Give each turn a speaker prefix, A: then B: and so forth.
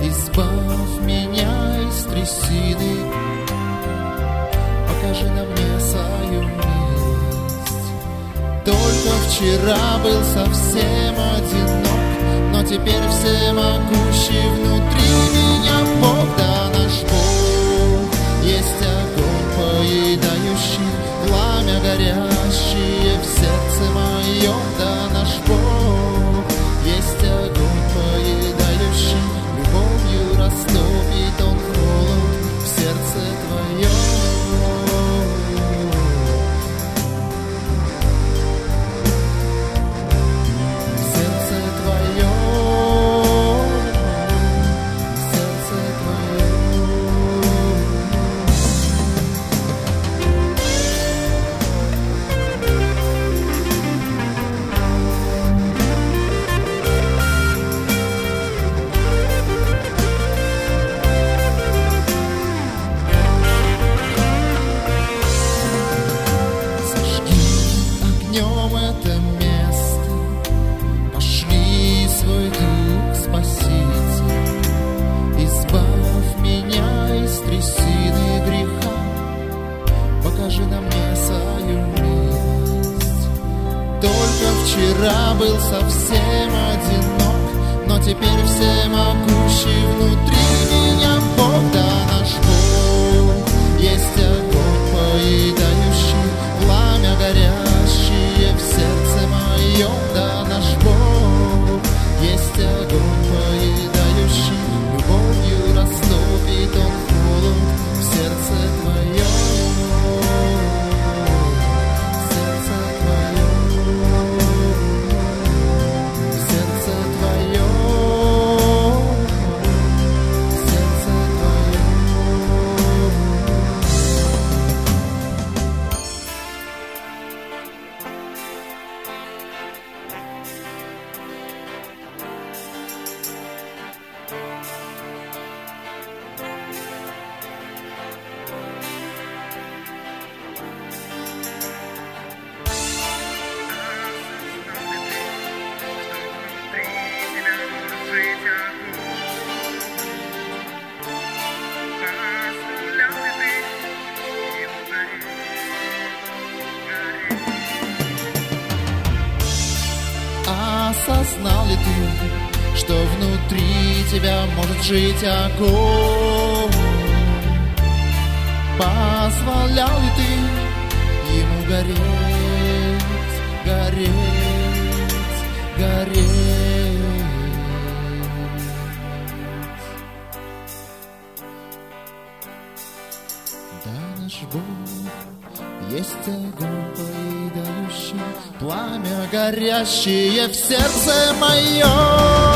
A: Избавь меня из трясины, покажи на мне свою милость. Только вчера был совсем одинок, но теперь всемогущий внутри. Только вчера был совсем одинок, но теперь всемогущий внутри меня Бог, да наш Бог. Ты, что внутри тебя может жить огонь? Позволял ли ты ему гореть, наш Бог есть огонь поедающий, пламя горящее в сердце моем.